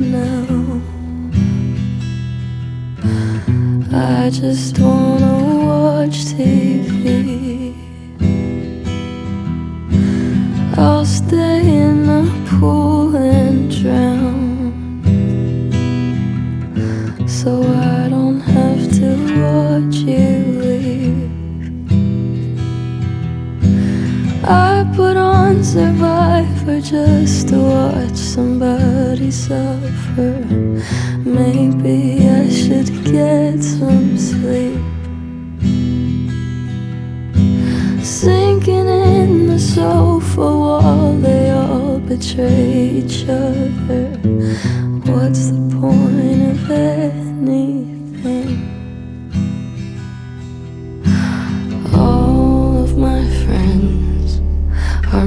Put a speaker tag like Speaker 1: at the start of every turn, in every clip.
Speaker 1: now. I just wanna watch TV. I'll just to watch somebody suffer. Maybe I should get some sleep. Sinking in the sofa wall, they all betray each other. What's the point of anything? All of my friends are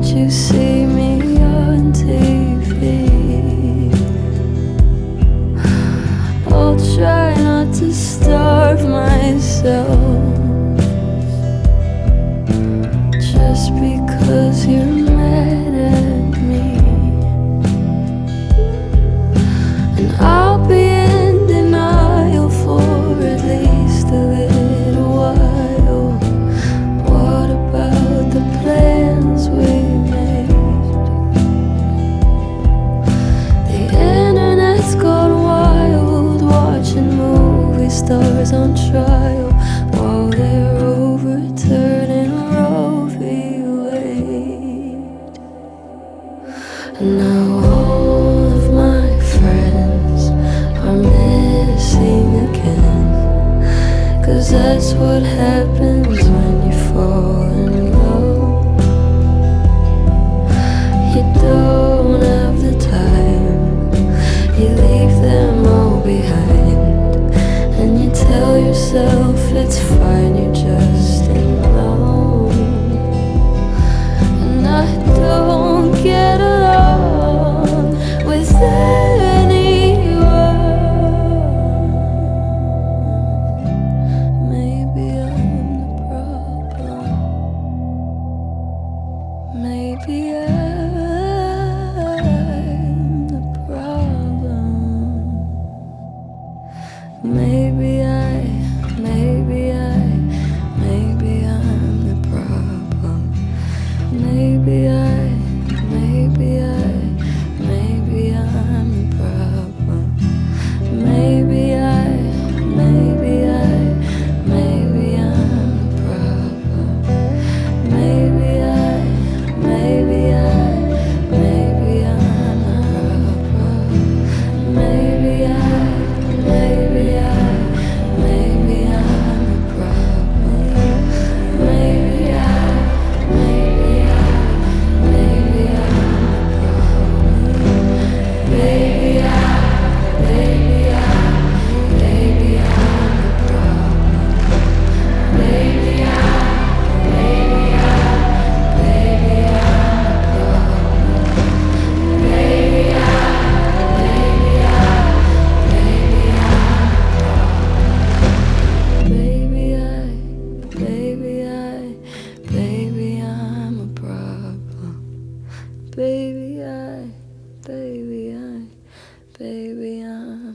Speaker 1: Did you see me on TV? Missing again. Cause that's what happens when you fall in love. You don't have the time, you leave them all behind. And you tell yourself it's fine, you're just Maybe I, maybe I, maybe I'm the problem. Maybe I, baby I, baby I, baby I.